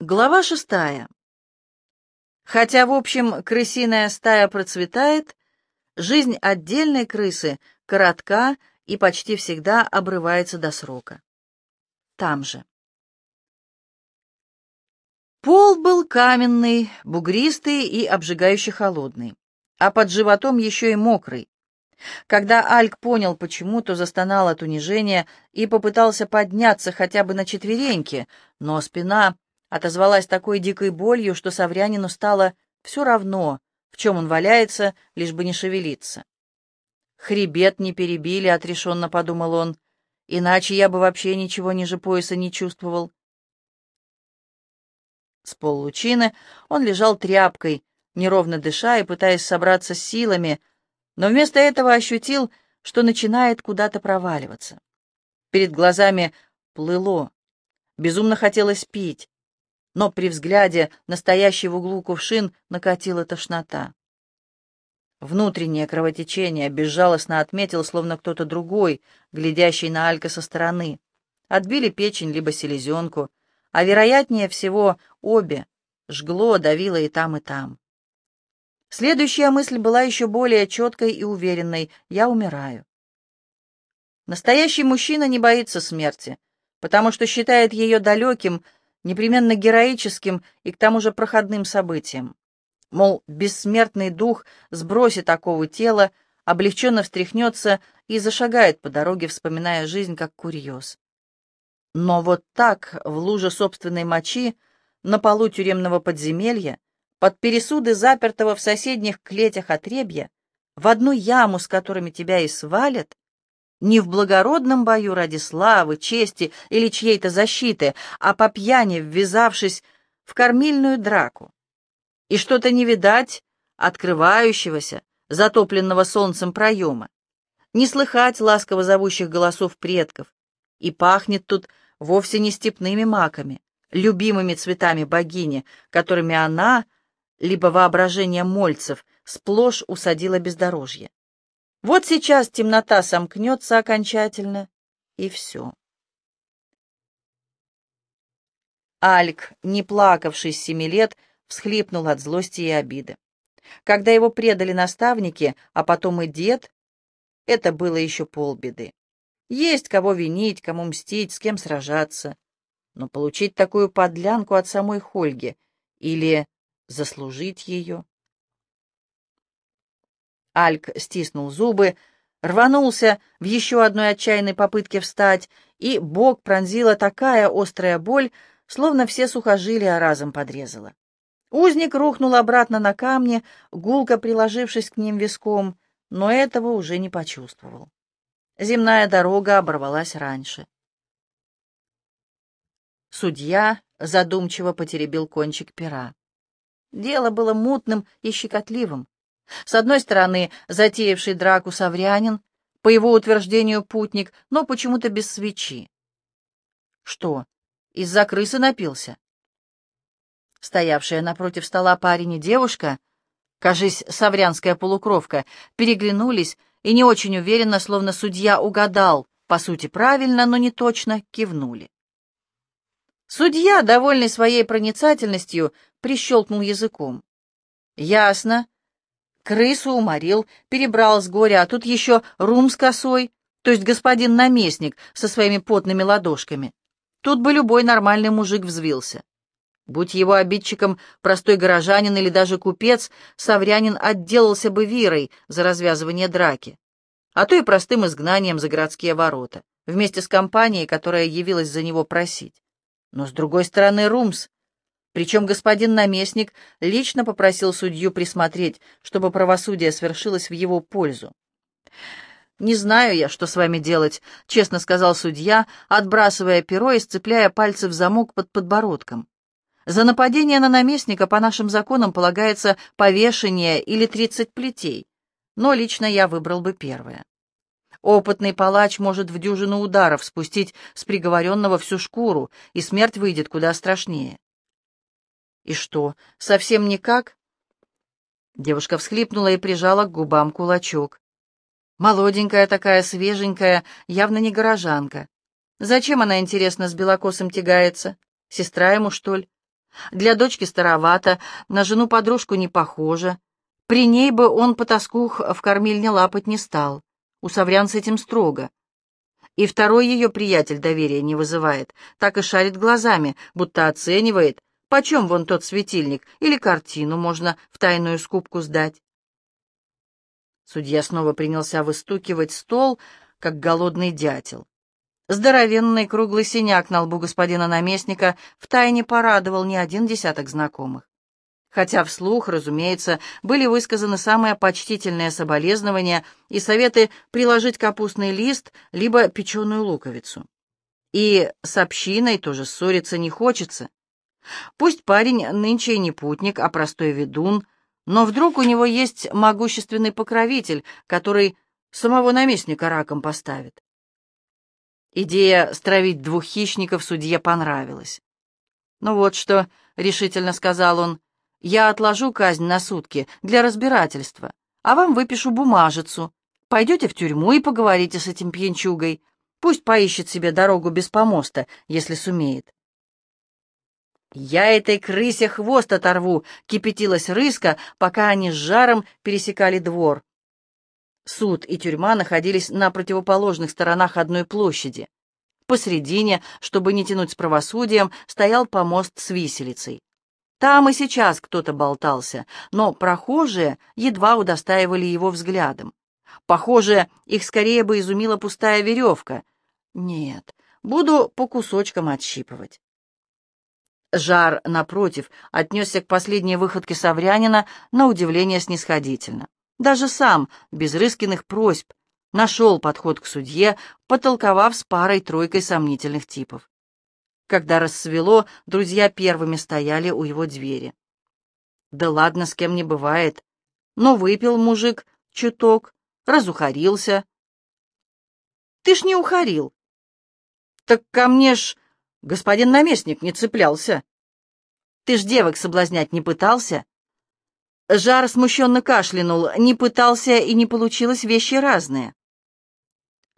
Глава шестая. Хотя, в общем, крысиная стая процветает, жизнь отдельной крысы коротка и почти всегда обрывается до срока. Там же. Пол был каменный, бугристый и обжигающе холодный, а под животом еще и мокрый. Когда Альк понял, почему, то застонал от унижения и попытался подняться хотя бы на четвереньки, но спина отозвалась такой дикой болью, что Саврянину стало все равно, в чем он валяется, лишь бы не шевелиться. «Хребет не перебили», — отрешенно подумал он, — «иначе я бы вообще ничего ниже пояса не чувствовал». С поллучины он лежал тряпкой, неровно дыша и пытаясь собраться с силами, но вместо этого ощутил, что начинает куда-то проваливаться. Перед глазами плыло, безумно хотелось пить но при взгляде настоящий в углу кувшин накатила тошнота. Внутреннее кровотечение безжалостно отметил, словно кто-то другой, глядящий на Алька со стороны. Отбили печень либо селезенку, а вероятнее всего обе. Жгло, давило и там, и там. Следующая мысль была еще более четкой и уверенной. «Я умираю». Настоящий мужчина не боится смерти, потому что считает ее далеким, непременно героическим и к тому же проходным событием. Мол, бессмертный дух сбросит оковы тела, облегченно встряхнется и зашагает по дороге, вспоминая жизнь как курьез. Но вот так, в луже собственной мочи, на полу тюремного подземелья, под пересуды запертого в соседних клетях отребья, в одну яму, с которыми тебя и свалят, не в благородном бою ради славы, чести или чьей-то защиты, а по пьяни ввязавшись в кормильную драку. И что-то не видать открывающегося, затопленного солнцем проема, не слыхать ласково зовущих голосов предков, и пахнет тут вовсе не степными маками, любимыми цветами богини, которыми она, либо воображение мольцев, сплошь усадила бездорожье. Вот сейчас темнота сомкнется окончательно, и все. Альк, не плакавший с семи лет, всхлипнул от злости и обиды. Когда его предали наставники, а потом и дед, это было еще полбеды. Есть кого винить, кому мстить, с кем сражаться. Но получить такую подлянку от самой Хольги или заслужить ее... Альк стиснул зубы, рванулся в еще одной отчаянной попытке встать, и бок пронзила такая острая боль, словно все сухожилия разом подрезала. Узник рухнул обратно на камни, гулко приложившись к ним виском, но этого уже не почувствовал. Земная дорога оборвалась раньше. Судья задумчиво потеребил кончик пера. Дело было мутным и щекотливым. С одной стороны, затеявший драку Саврянин, по его утверждению путник, но почему-то без свечи. Что, из-за крысы напился? Стоявшая напротив стола парень и девушка, кажись, саврянская полукровка, переглянулись и не очень уверенно, словно судья угадал, по сути правильно, но не точно, кивнули. Судья, довольный своей проницательностью, прищелкнул языком. «Ясно. Крысу уморил, перебрал с горя, а тут еще рум с косой, то есть господин наместник со своими потными ладошками. Тут бы любой нормальный мужик взвился. Будь его обидчиком простой горожанин или даже купец, Саврянин отделался бы вирой за развязывание драки, а то и простым изгнанием за городские ворота, вместе с компанией, которая явилась за него просить. Но, с другой стороны, Румс причем господин наместник лично попросил судью присмотреть, чтобы правосудие свершилось в его пользу. «Не знаю я, что с вами делать», — честно сказал судья, отбрасывая перо и сцепляя пальцы в замок под подбородком. «За нападение на наместника по нашим законам полагается повешение или тридцать плетей, но лично я выбрал бы первое. Опытный палач может в дюжину ударов спустить с приговоренного всю шкуру, и смерть выйдет куда страшнее. «И что, совсем никак?» Девушка всхлипнула и прижала к губам кулачок. Молоденькая такая, свеженькая, явно не горожанка. Зачем она, интересно, с белокосом тягается? Сестра ему, что ли? Для дочки старовато, на жену-подружку не похоже. При ней бы он потаскух в кормильне лапать не стал. У Саврян с этим строго. И второй ее приятель доверия не вызывает, так и шарит глазами, будто оценивает, почем вон тот светильник или картину можно в тайную скупку сдать. Судья снова принялся выстукивать стол, как голодный дятел. Здоровенный круглый синяк на лбу господина наместника втайне порадовал не один десяток знакомых. Хотя вслух, разумеется, были высказаны самые почтительные соболезнования и советы приложить капустный лист либо печеную луковицу. И с общиной тоже ссориться не хочется. Пусть парень нынче не путник, а простой ведун, но вдруг у него есть могущественный покровитель, который самого наместника раком поставит. Идея стравить двух хищников судье понравилась. «Ну вот что», — решительно сказал он, — «я отложу казнь на сутки для разбирательства, а вам выпишу бумажицу. Пойдете в тюрьму и поговорите с этим пьянчугой. Пусть поищет себе дорогу без помоста, если сумеет». «Я этой крысе хвост оторву!» — кипятилась рыска, пока они с жаром пересекали двор. Суд и тюрьма находились на противоположных сторонах одной площади. Посредине, чтобы не тянуть с правосудием, стоял помост с виселицей. Там и сейчас кто-то болтался, но прохожие едва удостаивали его взглядом. Похоже, их скорее бы изумила пустая веревка. Нет, буду по кусочкам отщипывать. Жар, напротив, отнесся к последней выходке Саврянина на удивление снисходительно. Даже сам, без Рыскиных просьб, нашел подход к судье, потолковав с парой-тройкой сомнительных типов. Когда рассвело, друзья первыми стояли у его двери. Да ладно, с кем не бывает. Но выпил мужик чуток, разухарился. Ты ж не ухарил. Так ко мне ж господин наместник не цеплялся. Ты ж девок соблазнять не пытался? Жар смущенно кашлянул. Не пытался и не получилось вещи разные.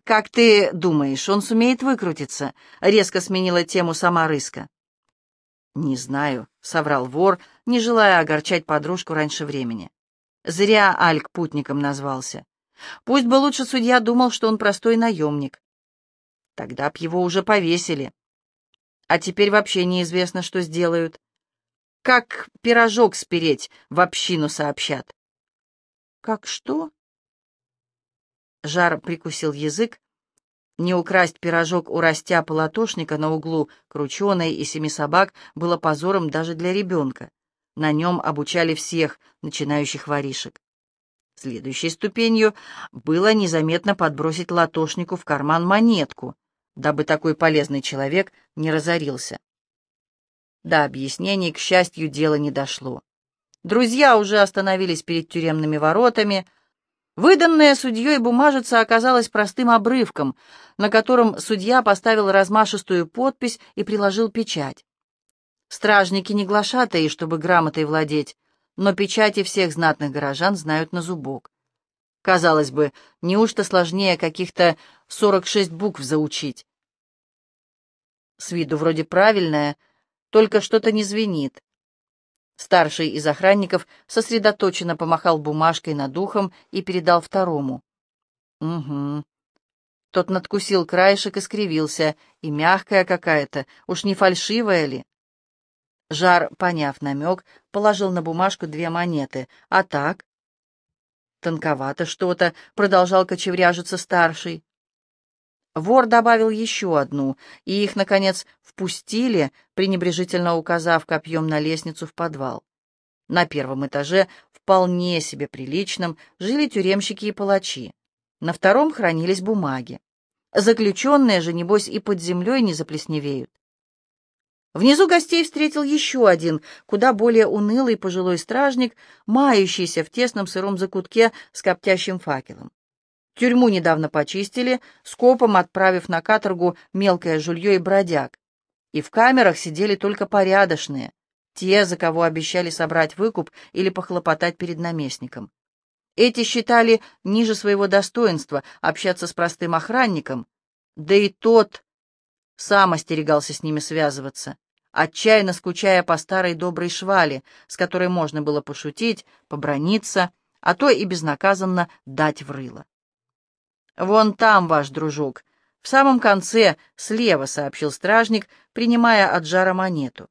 «Как ты думаешь, он сумеет выкрутиться?» — резко сменила тему сама Рыска. «Не знаю», — соврал вор, не желая огорчать подружку раньше времени. Зря Альк путником назвался. Пусть бы лучше судья думал, что он простой наемник. Тогда б его уже повесили. А теперь вообще неизвестно, что сделают. Как пирожок спереть, в общину сообщат. Как что? Жар прикусил язык. Не украсть пирожок у растяпа-латошника на углу Крученой и Семи Собак было позором даже для ребенка. На нем обучали всех начинающих воришек. Следующей ступенью было незаметно подбросить латошнику в карман монетку, дабы такой полезный человек не разорился. До объяснений, к счастью, дело не дошло. Друзья уже остановились перед тюремными воротами. Выданная судьей бумажица оказалась простым обрывком, на котором судья поставил размашистую подпись и приложил печать. Стражники не глашатые, чтобы грамотой владеть, но печати всех знатных горожан знают на зубок. Казалось бы, неужто сложнее каких-то сорок шесть букв заучить? С виду вроде правильная, только что-то не звенит. Старший из охранников сосредоточенно помахал бумажкой над ухом и передал второму. «Угу». Тот надкусил краешек и скривился, и мягкая какая-то, уж не фальшивая ли? Жар, поняв намек, положил на бумажку две монеты. «А так?» «Тонковато что-то», — продолжал кочевряжиться старший. Вор добавил еще одну, и их, наконец, впустили, пренебрежительно указав копьем на лестницу в подвал. На первом этаже, вполне себе приличном, жили тюремщики и палачи. На втором хранились бумаги. Заключенные же, небось, и под землей не заплесневеют. Внизу гостей встретил еще один, куда более унылый пожилой стражник, мающийся в тесном сыром закутке с коптящим факелом. Тюрьму недавно почистили, скопом отправив на каторгу мелкое жулье и бродяг. И в камерах сидели только порядочные, те, за кого обещали собрать выкуп или похлопотать перед наместником. Эти считали ниже своего достоинства общаться с простым охранником, да и тот сам остерегался с ними связываться, отчаянно скучая по старой доброй швали, с которой можно было пошутить, поброниться, а то и безнаказанно дать в рыло. «Вон там ваш дружок, в самом конце, слева», — сообщил стражник, принимая от жара монету.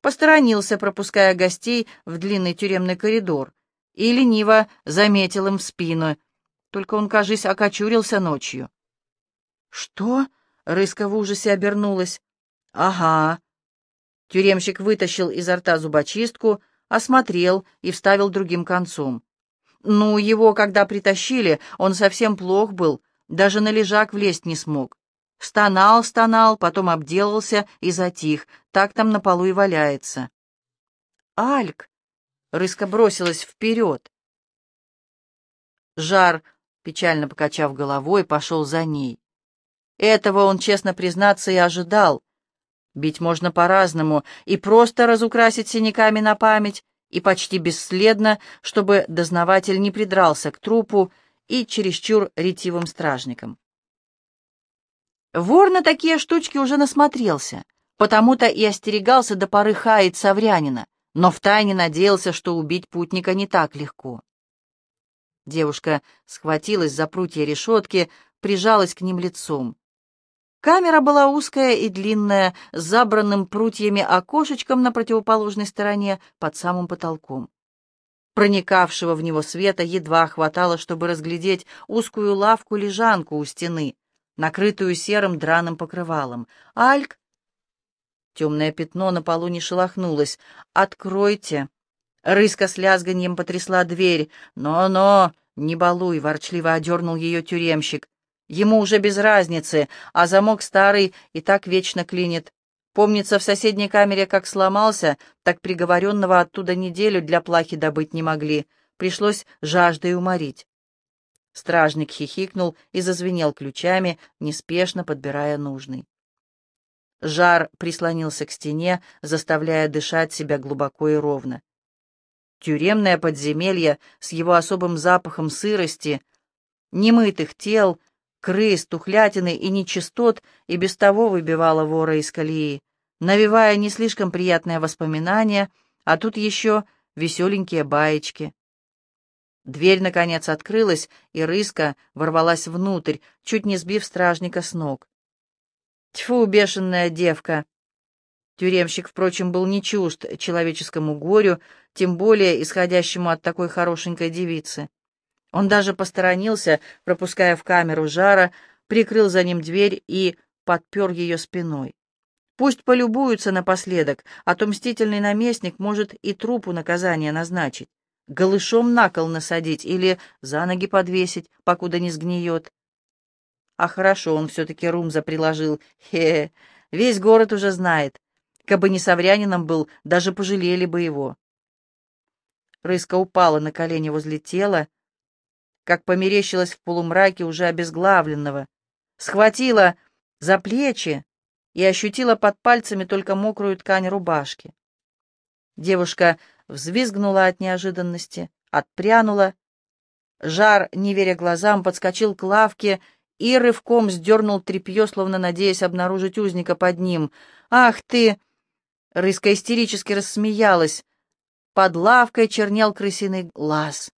Посторонился, пропуская гостей в длинный тюремный коридор, и лениво заметил им в спину. Только он, кажись, окочурился ночью. «Что?» — Рыска в ужасе обернулась. «Ага». Тюремщик вытащил изо рта зубочистку, осмотрел и вставил другим концом. Ну, его, когда притащили, он совсем плох был, даже на лежак влезть не смог. Стонал, стонал, потом обделался и затих, так там на полу и валяется. «Альк!» — рыска бросилась вперед. Жар, печально покачав головой, пошел за ней. Этого он, честно признаться, и ожидал. Бить можно по-разному, и просто разукрасить синяками на память, и почти бесследно, чтобы дознаватель не придрался к трупу и чересчур ретивым стражникам. Вор на такие штучки уже насмотрелся, потому-то и остерегался до поры хаять Саврянина, но втайне надеялся, что убить путника не так легко. Девушка схватилась за прутья решетки, прижалась к ним лицом. Камера была узкая и длинная, с забранным прутьями окошечком на противоположной стороне под самым потолком. Проникавшего в него света едва хватало, чтобы разглядеть узкую лавку-лежанку у стены, накрытую серым драным покрывалом. «Альк!» Темное пятно на полу не шелохнулось. «Откройте!» Рыска с лязганьем потрясла дверь. «Но-но! Не балуй!» — ворчливо одернул ее тюремщик. Ему уже без разницы, а замок старый и так вечно клинит. Помнится, в соседней камере как сломался, так приговоренного оттуда неделю для плахи добыть не могли. Пришлось жаждой уморить. Стражник хихикнул и зазвенел ключами, неспешно подбирая нужный. Жар прислонился к стене, заставляя дышать себя глубоко и ровно. Тюремное подземелье с его особым запахом сырости, немытых тел, крыс, тухлятины и нечистот и без того выбивала вора из колеи, навевая не слишком приятные воспоминания, а тут еще веселенькие баечки. Дверь, наконец, открылась, и рыска ворвалась внутрь, чуть не сбив стражника с ног. Тьфу, бешеная девка! Тюремщик, впрочем, был не чужд человеческому горю, тем более исходящему от такой хорошенькой девицы. Он даже посторонился, пропуская в камеру жара, прикрыл за ним дверь и подпер ее спиной. Пусть полюбуются напоследок, а то мстительный наместник может и трупу наказание назначить, голышом на кол насадить или за ноги подвесить, покуда не сгниет. А хорошо, он все-таки Румза приложил. Хе, весь город уже знает. Кабы не Саврянином был, даже пожалели бы его. Рыска упала на колени возле тела, как померещилась в полумраке уже обезглавленного, схватила за плечи и ощутила под пальцами только мокрую ткань рубашки. Девушка взвизгнула от неожиданности, отпрянула. Жар, не веря глазам, подскочил к лавке и рывком сдернул тряпье, словно надеясь обнаружить узника под ним. «Ах ты!» Рыска истерически рассмеялась. Под лавкой чернел крысиный глаз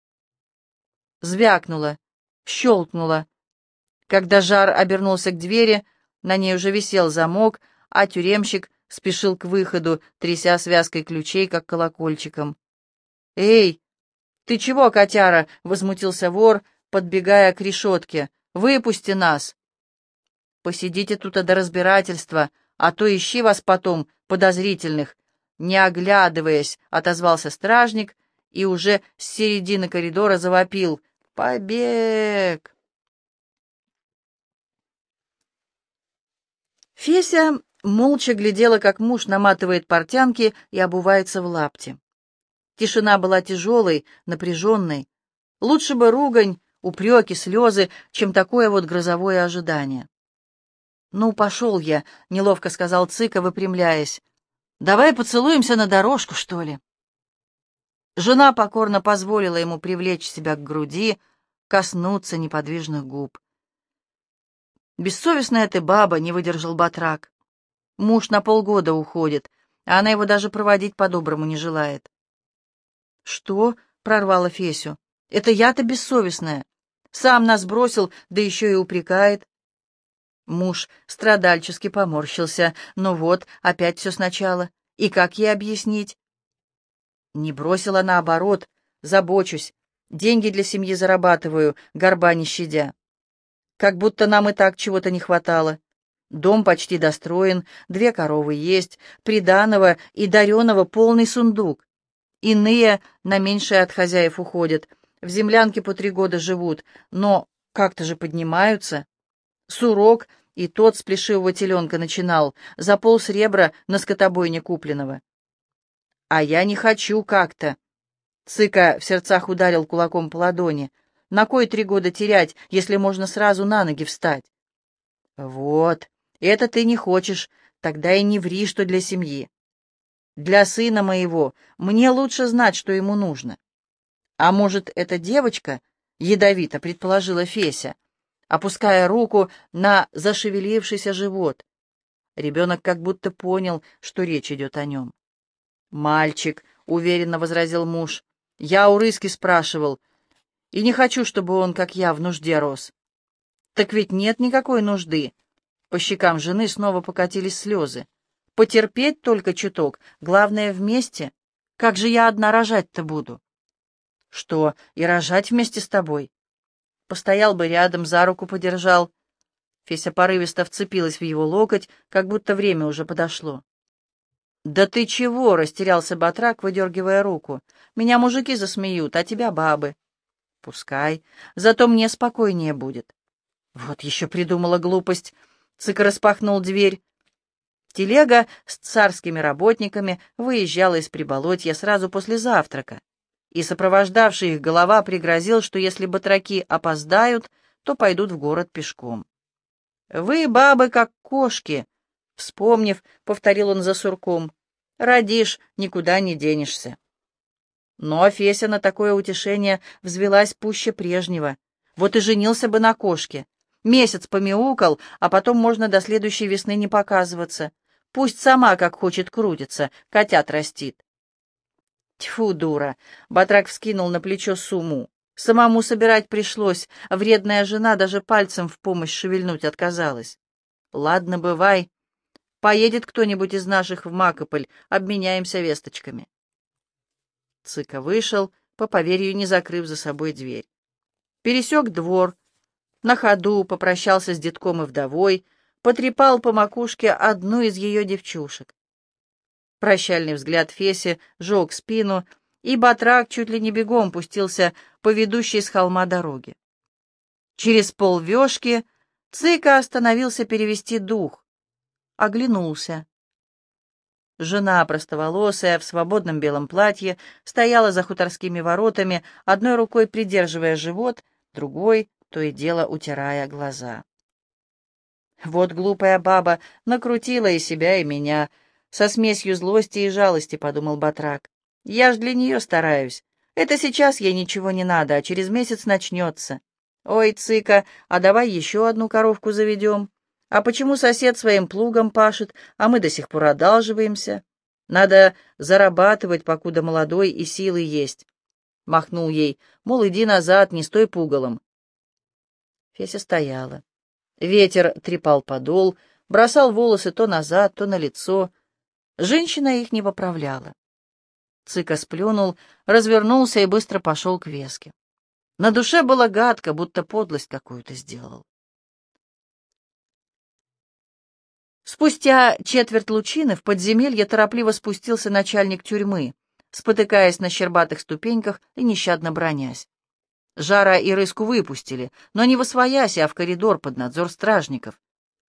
звякнуло, щелкнуло. Когда жар обернулся к двери, на ней уже висел замок, а тюремщик спешил к выходу, тряся связкой ключей, как колокольчиком. «Эй, ты чего, котяра?» — возмутился вор, подбегая к решетке. «Выпусти нас!» «Посидите тут до разбирательства, а то ищи вас потом, подозрительных!» Не оглядываясь, отозвался стражник и уже с середины коридора завопил. Побег!» Феся молча глядела, как муж наматывает портянки и обувается в лапти. Тишина была тяжелой, напряженной. Лучше бы ругань, упреки, слезы, чем такое вот грозовое ожидание. «Ну, пошел я», — неловко сказал Цыка, выпрямляясь. «Давай поцелуемся на дорожку, что ли?» Жена покорно позволила ему привлечь себя к груди, коснуться неподвижных губ. «Бессовестная ты баба», — не выдержал батрак. «Муж на полгода уходит, а она его даже проводить по-доброму не желает. «Что?» — прорвала Фесю. «Это я-то бессовестная. Сам нас бросил, да еще и упрекает». Муж страдальчески поморщился. «Ну вот, опять все сначала. И как ей объяснить?» «Не бросила наоборот. Забочусь. Деньги для семьи зарабатываю, горба не щадя. Как будто нам и так чего-то не хватало. Дом почти достроен, две коровы есть, приданого и дареного полный сундук. Иные на меньшее от хозяев уходят, в землянке по три года живут, но как-то же поднимаются. Сурок и тот с плешивого теленка начинал, за пол сребра на скотобойне купленного. А я не хочу как-то. Цыка в сердцах ударил кулаком по ладони. На кой три года терять, если можно сразу на ноги встать? Вот, это ты не хочешь, тогда и не ври, что для семьи. Для сына моего мне лучше знать, что ему нужно. А может, эта девочка, ядовито предположила Феся, опуская руку на зашевелившийся живот. Ребенок как будто понял, что речь идет о нем. «Мальчик», — уверенно возразил муж, — «я у Рыски спрашивал, и не хочу, чтобы он, как я, в нужде рос». «Так ведь нет никакой нужды», по щекам жены снова покатились слезы. «Потерпеть только чуток, главное вместе. Как же я одна рожать-то буду?» «Что, и рожать вместе с тобой?» Постоял бы рядом, за руку подержал. Феся порывисто вцепилась в его локоть, как будто время уже подошло. «Да ты чего?» — растерялся Батрак, выдергивая руку. «Меня мужики засмеют, а тебя бабы». «Пускай. Зато мне спокойнее будет». «Вот еще придумала глупость. Цык распахнул дверь. Телега с царскими работниками выезжала из Приболотья сразу после завтрака, и сопровождавший их голова пригрозил, что если батраки опоздают, то пойдут в город пешком. «Вы, бабы, как кошки!» Вспомнив, повторил он за сурком. «Родишь, никуда не денешься». Но Феся на такое утешение взвелась пуще прежнего. Вот и женился бы на кошке, Месяц помяукал, а потом можно до следующей весны не показываться. Пусть сама, как хочет, крутится, котят растит. Тьфу, дура! Батрак вскинул на плечо сумму. Самому собирать пришлось, вредная жена даже пальцем в помощь шевельнуть отказалась. Ладно, бывай. Поедет кто-нибудь из наших в Макополь, обменяемся весточками. Цыка вышел, по поверью не закрыв за собой дверь. Пересек двор, на ходу попрощался с детком и вдовой, потрепал по макушке одну из ее девчушек. Прощальный взгляд Феси жег спину, и батрак чуть ли не бегом пустился по ведущей с холма дороге. Через полвешки Цыка остановился перевести дух, оглянулся. Жена, простоволосая, в свободном белом платье, стояла за хуторскими воротами, одной рукой придерживая живот, другой то и дело утирая глаза. Вот глупая баба накрутила и себя, и меня. Со смесью злости и жалости, — подумал Батрак. Я ж для нее стараюсь. Это сейчас ей ничего не надо, а через месяц начнется. Ой, цыка, а давай еще одну коровку заведем. А почему сосед своим плугом пашет, а мы до сих пор одалживаемся? Надо зарабатывать, покуда молодой и силы есть. Махнул ей, мол, иди назад, не стой пугалом. Феся стояла. Ветер трепал подол, бросал волосы то назад, то на лицо. Женщина их не поправляла. Цыка сплюнул, развернулся и быстро пошел к веске. На душе было гадко, будто подлость какую-то сделал. Спустя четверть лучины в подземелье торопливо спустился начальник тюрьмы, спотыкаясь на щербатых ступеньках и нещадно бронясь. Жара и рыску выпустили, но не в освоясь, а в коридор под надзор стражников.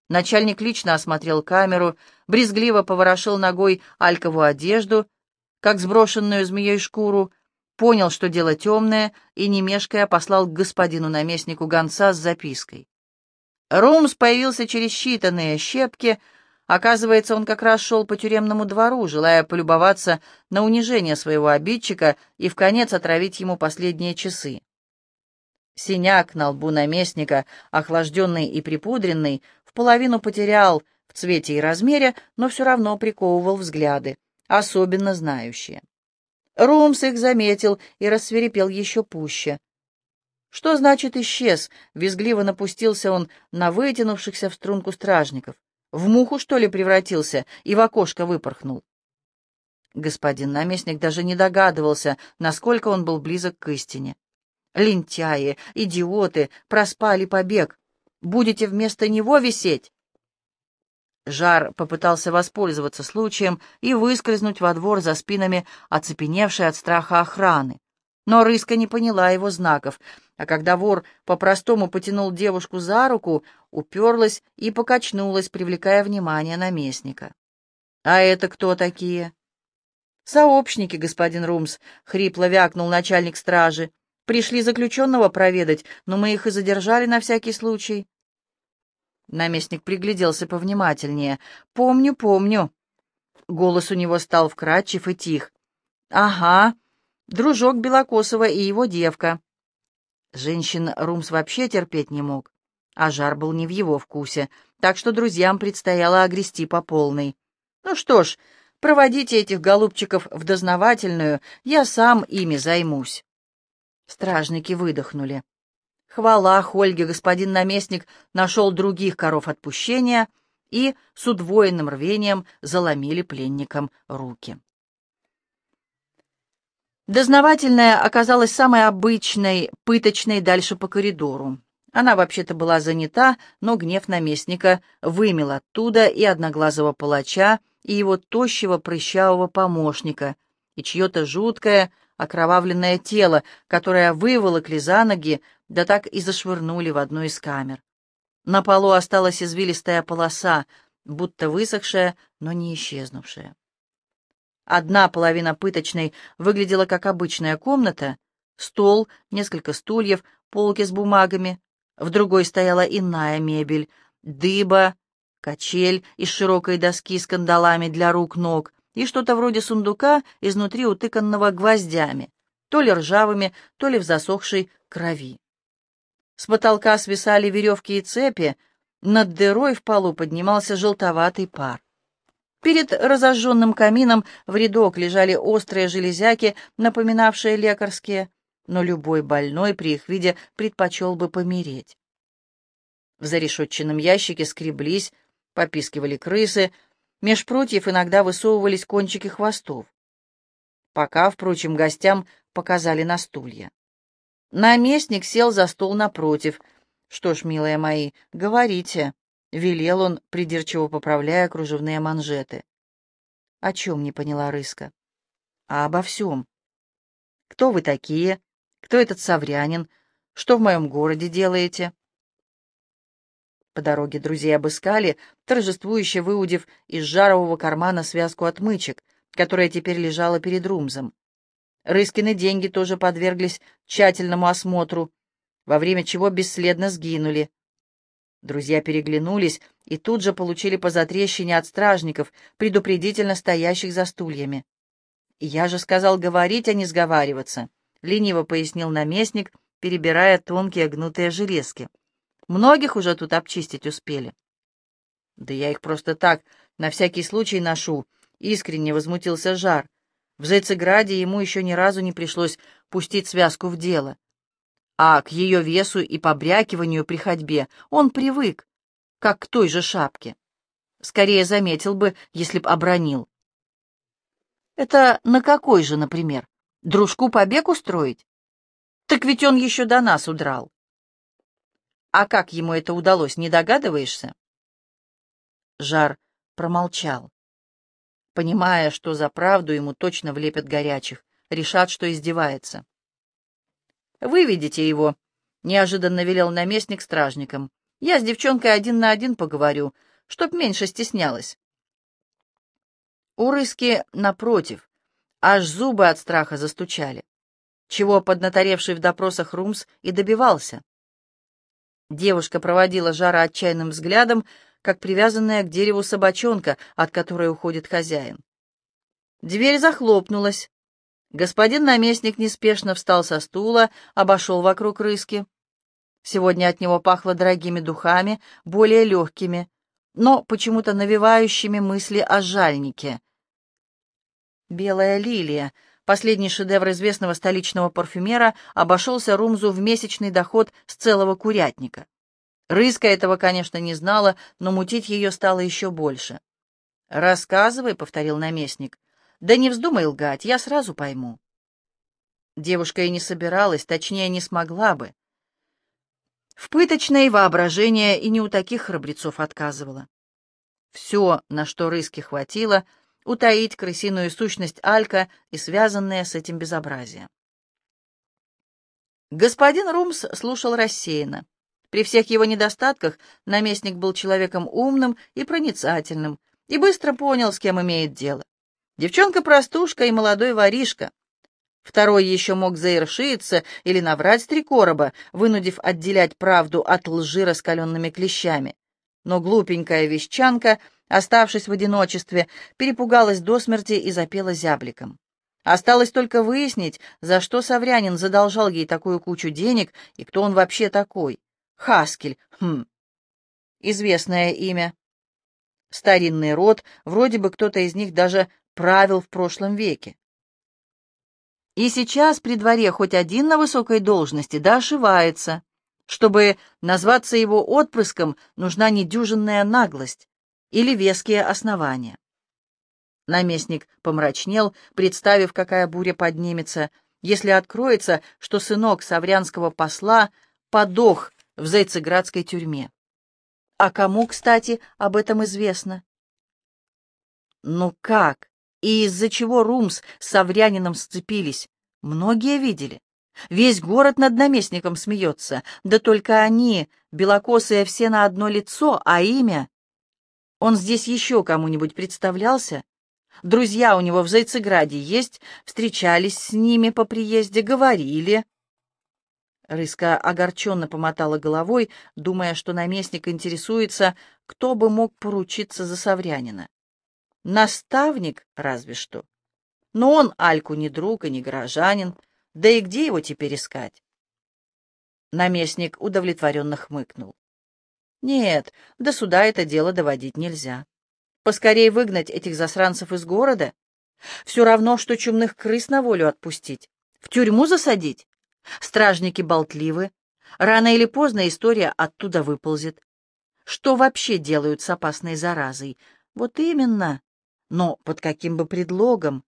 Начальник лично осмотрел камеру, брезгливо поворошил ногой альковую одежду, как сброшенную змеей шкуру, понял, что дело темное, и, не мешкая, послал к господину наместнику гонца с запиской. Румс появился через считанные щепки. Оказывается, он как раз шел по тюремному двору, желая полюбоваться на унижение своего обидчика и в конец отравить ему последние часы. Синяк на лбу наместника, охлажденный и припудренный, в половину потерял в цвете и размере, но все равно приковывал взгляды. особенно знающие. Румс их заметил и рассверепел еще пуще. «Что значит исчез?» — визгливо напустился он на вытянувшихся в струнку стражников. «В муху, что ли, превратился и в окошко выпорхнул?» Господин наместник даже не догадывался, насколько он был близок к истине. «Лентяи, идиоты, проспали побег. Будете вместо него висеть?» Жар попытался воспользоваться случаем и выскользнуть во двор за спинами оцепеневшей от страха охраны. Но Рыска не поняла его знаков, а когда вор по-простому потянул девушку за руку, уперлась и покачнулась, привлекая внимание наместника. «А это кто такие?» «Сообщники, господин Румс», — хрипло вякнул начальник стражи. «Пришли заключенного проведать, но мы их и задержали на всякий случай». Наместник пригляделся повнимательнее. «Помню, помню». Голос у него стал вкрадчив и тих. «Ага, дружок Белокосова и его девка». Женщин Румс вообще терпеть не мог, а жар был не в его вкусе, так что друзьям предстояло огрести по полной. «Ну что ж, проводите этих голубчиков в дознавательную, я сам ими займусь». Стражники выдохнули. Хвала Хольге, господин наместник нашел других коров отпущения и с удвоенным рвением заломили пленникам руки. Дознавательная оказалась самой обычной, пыточной дальше по коридору. Она вообще-то была занята, но гнев наместника вымел оттуда и одноглазого палача, и его тощего прыщавого помощника, и чье-то жуткое, окровавленное тело, которое выволокли за ноги, да так и зашвырнули в одну из камер. На полу осталась извилистая полоса, будто высохшая, но не исчезнувшая. Одна половина пыточной выглядела как обычная комната, стол, несколько стульев, полки с бумагами. В другой стояла иная мебель, дыба, качель из широкой доски с кандалами для рук-ног и что-то вроде сундука, изнутри утыканного гвоздями, то ли ржавыми, то ли в засохшей крови. С потолка свисали веревки и цепи, над дырой в полу поднимался желтоватый пар. Перед разожженным камином в рядок лежали острые железяки, напоминавшие лекарские, но любой больной при их виде предпочел бы помереть. В зарешетченном ящике скреблись, попискивали крысы, меж прутьев иногда высовывались кончики хвостов. Пока, впрочем, гостям показали на стулья. Наместник сел за стол напротив. «Что ж, милые мои, говорите», — велел он, придирчиво поправляя кружевные манжеты. «О чем?» — не поняла Рыска. «А обо всем. Кто вы такие? Кто этот саврянин? Что в моем городе делаете?» По дороге друзей обыскали, торжествующе выудив из жарового кармана связку отмычек, которая теперь лежала перед Румзом. Рыскины деньги тоже подверглись тщательному осмотру, во время чего бесследно сгинули. Друзья переглянулись и тут же получили по затрещине от стражников, предупредительно стоящих за стульями. «Я же сказал говорить, а не сговариваться», — лениво пояснил наместник, перебирая тонкие гнутые железки. «Многих уже тут обчистить успели». «Да я их просто так, на всякий случай ношу», — искренне возмутился Жар. В Зайцеграде ему еще ни разу не пришлось пустить связку в дело. А к ее весу и побрякиванию при ходьбе он привык, как к той же шапке. Скорее заметил бы, если б обронил. Это на какой же, например? Дружку побег устроить? Так ведь он еще до нас удрал. А как ему это удалось, не догадываешься? Жар промолчал понимая, что за правду ему точно влепят горячих, решат, что издевается. «Выведите его», — неожиданно велел наместник стражникам. «Я с девчонкой один на один поговорю, чтоб меньше стеснялась». У Рыски, напротив, аж зубы от страха застучали, чего поднаторевший в допросах Румс и добивался. Девушка проводила Жара отчаянным взглядом, как привязанная к дереву собачонка, от которой уходит хозяин. Дверь захлопнулась. Господин наместник неспешно встал со стула, обошел вокруг рыски. Сегодня от него пахло дорогими духами, более легкими, но почему-то навевающими мысли о жальнике. Белая лилия. Последний шедевр известного столичного парфюмера обошелся Румзу в месячный доход с целого курятника. Рыска этого, конечно, не знала, но мутить ее стало еще больше. «Рассказывай», — повторил наместник. «Да не вздумай лгать, я сразу пойму». Девушка и не собиралась, точнее, не смогла бы. В пыточное воображение и не у таких храбрецов отказывала. Все, на что рыски хватило, утаить крысиную сущность Алька и связанное с этим безобразие. Господин Румс слушал рассеянно. При всех его недостатках наместник был человеком умным и проницательным, и быстро понял, с кем имеет дело. Девчонка-простушка и молодой воришка. Второй еще мог заершиться или наврать три короба, вынудив отделять правду от лжи раскаленными клещами. Но глупенькая вещанка, оставшись в одиночестве, перепугалась до смерти и запела зябликом. Осталось только выяснить, за что Саврянин задолжал ей такую кучу денег и кто он вообще такой. Хаскель, хм, известное имя. Старинный род, вроде бы кто-то из них даже правил в прошлом веке. И сейчас при дворе хоть один на высокой должности, да ошивается. Чтобы назваться его отпрыском, нужна недюжинная наглость или веские основания. Наместник помрачнел, представив, какая буря поднимется, если откроется, что сынок саврянского посла подох в Зайцеградской тюрьме. А кому, кстати, об этом известно? Ну как? И из-за чего Румс с Саврянином сцепились? Многие видели. Весь город над наместником смеется. Да только они, белокосые все на одно лицо, а имя... Он здесь еще кому-нибудь представлялся? Друзья у него в Зайцеграде есть, встречались с ними по приезде, говорили. Рыска огорченно помотала головой, думая, что наместник интересуется, кто бы мог поручиться за Саврянина. Наставник разве что. Но он Альку не друг и не горожанин, да и где его теперь искать? Наместник удовлетворенно хмыкнул. Нет, до суда это дело доводить нельзя. Поскорей выгнать этих засранцев из города? Все равно, что чумных крыс на волю отпустить. В тюрьму засадить? Стражники болтливы. Рано или поздно история оттуда выползет. Что вообще делают с опасной заразой? Вот именно. Но под каким бы предлогом?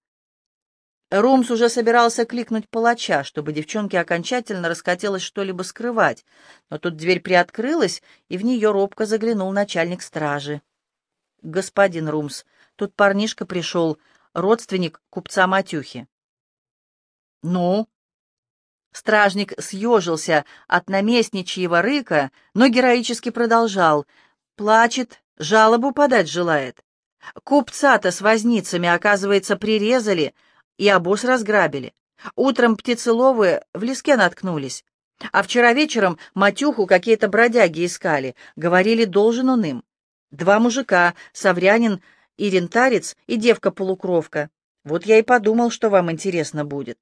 Румс уже собирался кликнуть палача, чтобы девчонке окончательно расхотелось что-либо скрывать, но тут дверь приоткрылась, и в нее робко заглянул начальник стражи. «Господин Румс, тут парнишка пришел, родственник купца Матюхи». «Ну?» Стражник съежился от наместничьего рыка, но героически продолжал. Плачет, жалобу подать желает. Купца-то с возницами, оказывается, прирезали и обоз разграбили. Утром птицеловы в леске наткнулись. А вчера вечером матюху какие-то бродяги искали. Говорили, должен он им. Два мужика, саврянин и рентарец, и девка-полукровка. Вот я и подумал, что вам интересно будет.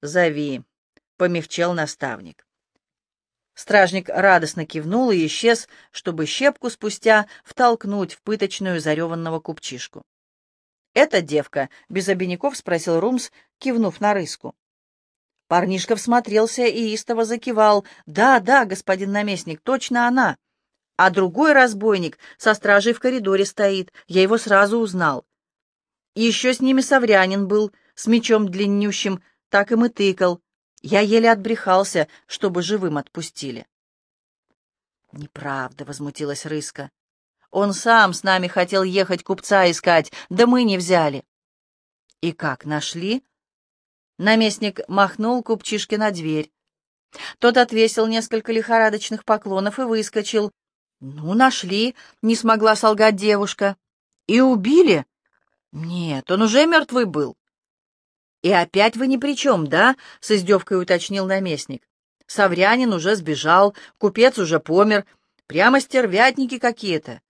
Зови помягчел наставник. Стражник радостно кивнул и исчез, чтобы щепку спустя втолкнуть в пыточную зареванного купчишку. «Это девка?» — без обиняков спросил Румс, кивнув на рыску. Парнишка всмотрелся и истово закивал. «Да, да, господин наместник, точно она. А другой разбойник со стражей в коридоре стоит. Я его сразу узнал. Еще с ними Саврянин был, с мечом длиннющим, так им и тыкал. Я еле отбрехался, чтобы живым отпустили. «Неправда», — возмутилась Рыска. «Он сам с нами хотел ехать купца искать, да мы не взяли». «И как, нашли?» Наместник махнул купчишке на дверь. Тот отвесил несколько лихорадочных поклонов и выскочил. «Ну, нашли», — не смогла солгать девушка. «И убили?» «Нет, он уже мертвый был». «И опять вы ни при чем, да?» — с издевкой уточнил наместник. «Саврянин уже сбежал, купец уже помер, прямо стервятники какие-то.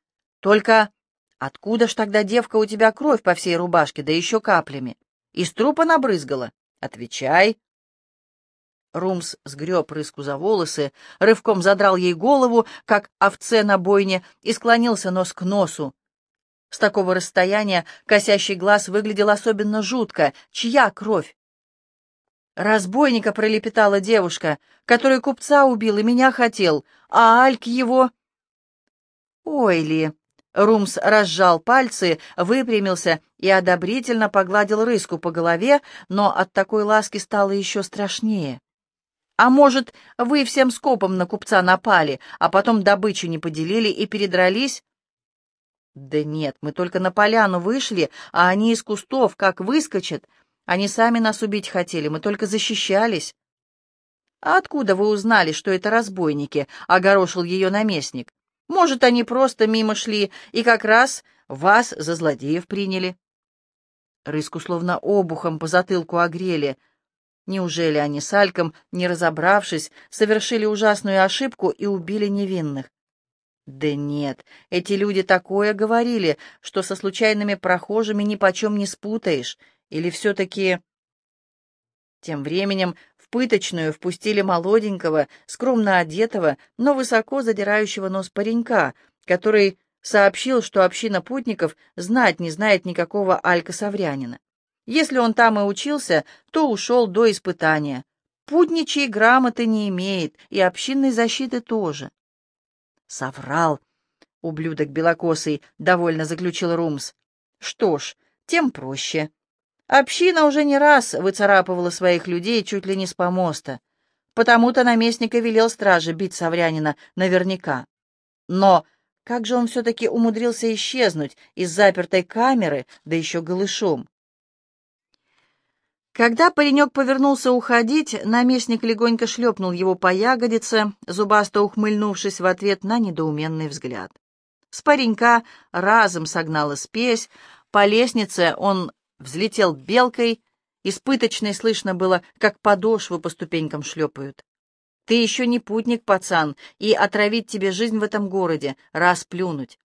Только откуда ж тогда, девка, у тебя кровь по всей рубашке, да еще каплями? Из трупа набрызгала? Отвечай!» Румс сгреб рыску за волосы, рывком задрал ей голову, как овце на бойне, и склонился нос к носу. С такого расстояния косящий глаз выглядел особенно жутко. Чья кровь? «Разбойника», — пролепетала девушка, — «который купца убил и меня хотел, а Альк его...» «Ой ли!» Румс разжал пальцы, выпрямился и одобрительно погладил рыску по голове, но от такой ласки стало еще страшнее. «А может, вы всем скопом на купца напали, а потом добычу не поделили и передрались?» «Да нет, мы только на поляну вышли, а они из кустов, как выскочат. Они сами нас убить хотели, мы только защищались». «А откуда вы узнали, что это разбойники?» — огорошил ее наместник. «Может, они просто мимо шли и как раз вас за злодеев приняли?» Рыску словно обухом по затылку огрели. Неужели они с Альком, не разобравшись, совершили ужасную ошибку и убили невинных? Да нет, эти люди такое говорили, что со случайными прохожими ни почем не спутаешь. Или все-таки... Тем временем в пыточную впустили молоденького, скромно одетого, но высоко задирающего нос паренька, который сообщил, что община путников знать не знает никакого Алька Саврянина. Если он там и учился, то ушел до испытания. Путничьей грамоты не имеет, и общинной защиты тоже. Соврал, ублюдок белокосый, довольно заключил Румс. Что ж, тем проще. Община уже не раз выцарапывала своих людей чуть ли не с помоста. Потому-то наместник и велел страже бить Саврянина наверняка. Но как же он все-таки умудрился исчезнуть из запертой камеры, да еще голышом? Когда паренек повернулся уходить, наместник легонько шлепнул его по ягодице, зубасто ухмыльнувшись в ответ на недоуменный взгляд. С паренька разом согнала спесь, по лестнице он взлетел белкой, испыточной слышно было, как подошвы по ступенькам шлепают. «Ты еще не путник, пацан, и отравить тебе жизнь в этом городе, раз плюнуть».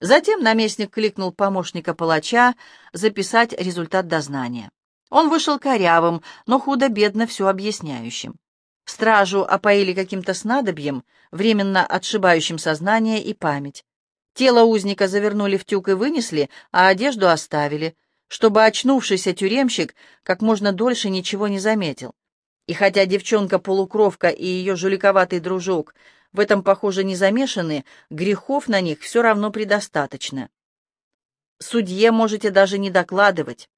Затем наместник кликнул помощника палача записать результат дознания. Он вышел корявым, но худо-бедно все объясняющим. Стражу опоили каким-то снадобьем, временно отшибающим сознание и память. Тело узника завернули в тюк и вынесли, а одежду оставили, чтобы очнувшийся тюремщик как можно дольше ничего не заметил. И хотя девчонка-полукровка и ее жуликоватый дружок в этом, похоже, не замешаны, грехов на них все равно предостаточно. Судье можете даже не докладывать.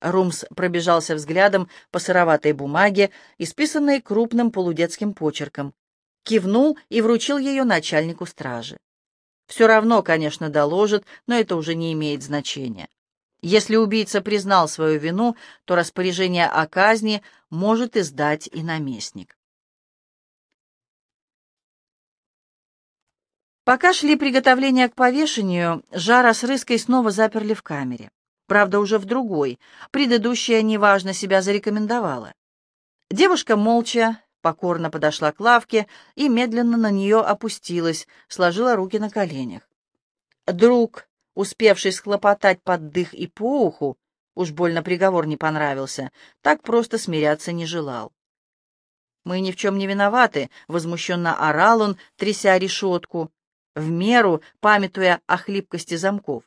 Румс пробежался взглядом по сыроватой бумаге, исписанной крупным полудетским почерком, кивнул и вручил ее начальнику стражи. Все равно, конечно, доложит, но это уже не имеет значения. Если убийца признал свою вину, то распоряжение о казни может издать и наместник. Пока шли приготовления к повешению, Жара с Рыской снова заперли в камере правда, уже в другой. Предыдущая неважно себя зарекомендовала. Девушка молча, покорно подошла к лавке и медленно на нее опустилась, сложила руки на коленях. Друг, успевший схлопотать под дых и по уху, уж больно приговор не понравился, так просто смиряться не желал. «Мы ни в чем не виноваты», — возмущенно орал он, тряся решетку, в меру памятуя о хлипкости замков.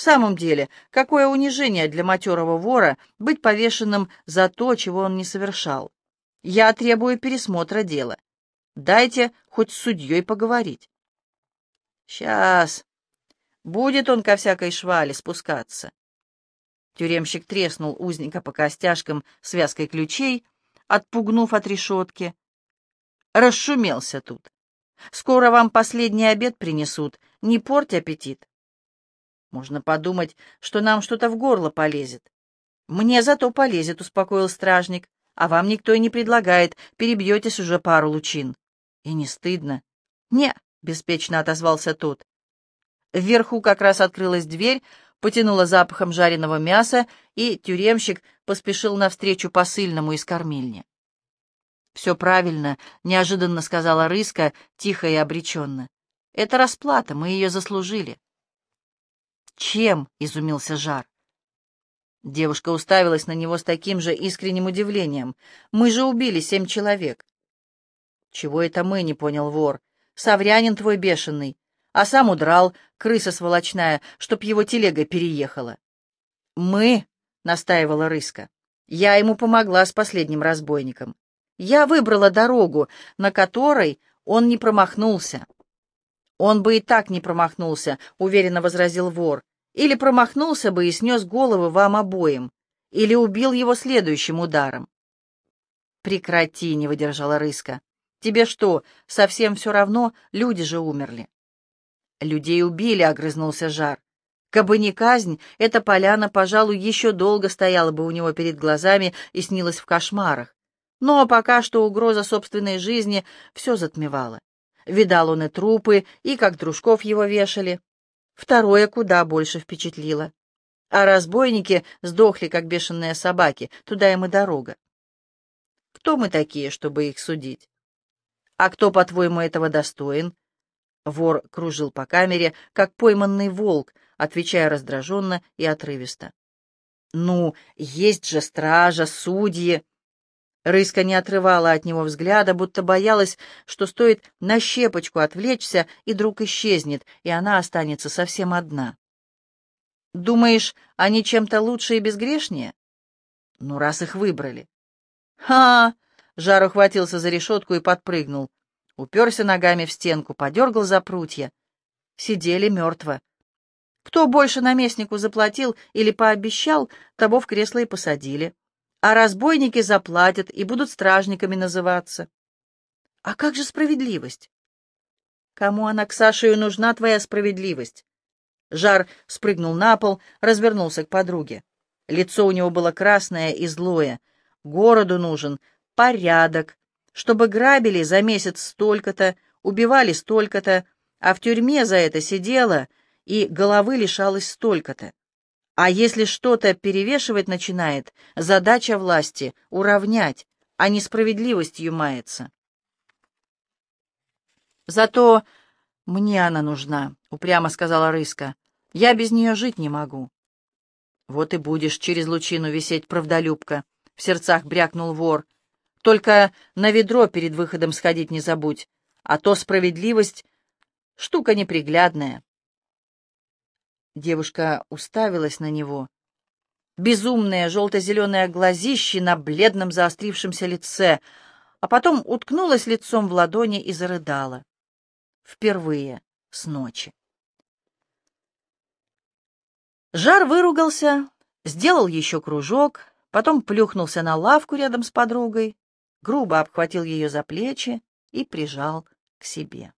В самом деле, какое унижение для матерого вора быть повешенным за то, чего он не совершал. Я требую пересмотра дела. Дайте хоть с судьей поговорить. Сейчас. Будет он ко всякой швали спускаться. Тюремщик треснул узника по костяшкам связкой ключей, отпугнув от решетки. Расшумелся тут. Скоро вам последний обед принесут, не порть аппетит. Можно подумать, что нам что-то в горло полезет. Мне зато полезет, успокоил стражник, а вам никто и не предлагает, перебьетесь уже пару лучин. И не стыдно? Не, беспечно отозвался тот. Вверху как раз открылась дверь, потянула запахом жареного мяса, и тюремщик поспешил навстречу посыльному из кормильни. «Все правильно», — неожиданно сказала Рыска, тихо и обреченно. «Это расплата, мы ее заслужили». «Чем?» — изумился Жар. Девушка уставилась на него с таким же искренним удивлением. «Мы же убили семь человек». «Чего это мы?» — не понял вор. «Саврянин твой бешеный. а сам удрал, крыса сволочная, чтоб его телега переехала. «Мы», — настаивала Рыска, — «я ему помогла с последним разбойником. Я выбрала дорогу, на которой он не промахнулся». «Он бы и так не промахнулся», — уверенно возразил вор. «Или промахнулся бы и снес головы вам обоим, или убил его следующим ударом». «Прекрати», — не выдержала Рыска. «Тебе что, совсем все равно? Люди же умерли». «Людей убили», — огрызнулся Жар. Кабы не казнь, эта поляна, пожалуй, еще долго стояла бы у него перед глазами и снилась в кошмарах. Но пока что угроза собственной жизни все затмевала. Видал он и трупы, и как дружков его вешали. Второе куда больше впечатлило. А разбойники сдохли, как бешеные собаки, туда им и дорога. Кто мы такие, чтобы их судить? А кто, по-твоему, этого достоин? Вор кружил по камере, как пойманный волк, отвечая раздраженно и отрывисто. Ну, есть же стража, судьи. Рыска не отрывала от него взгляда, будто боялась, что стоит на щепочку отвлечься, и друг исчезнет, и она останется совсем одна. «Думаешь, они чем-то лучше и безгрешнее?» «Ну, раз их выбрали». «Ха!» — Жар ухватился за решетку и подпрыгнул. Уперся ногами в стенку, подергал за прутья. Сидели мертво. Кто больше наместнику заплатил или пообещал, того в кресло и посадили а разбойники заплатят и будут стражниками называться. А как же справедливость? Кому она к Сашею нужна, твоя справедливость? Жар спрыгнул на пол, развернулся к подруге. Лицо у него было красное и злое. Городу нужен порядок, чтобы грабили за месяц столько-то, убивали столько-то, а в тюрьме за это сидела и головы лишалась столько-то. А если что-то перевешивать начинает, задача власти — уравнять, а не справедливостью мается. «Зато мне она нужна», — упрямо сказала Рыска. «Я без нее жить не могу». «Вот и будешь через лучину висеть, правдолюбка», — в сердцах брякнул вор. «Только на ведро перед выходом сходить не забудь, а то справедливость — штука неприглядная». Девушка уставилась на него. Безумные желто-зеленые глазищи на бледном заострившемся лице, а потом уткнулась лицом в ладони и зарыдала. Впервые с ночи. Жар выругался, сделал еще кружок, потом плюхнулся на лавку рядом с подругой, грубо обхватил ее за плечи и прижал к себе.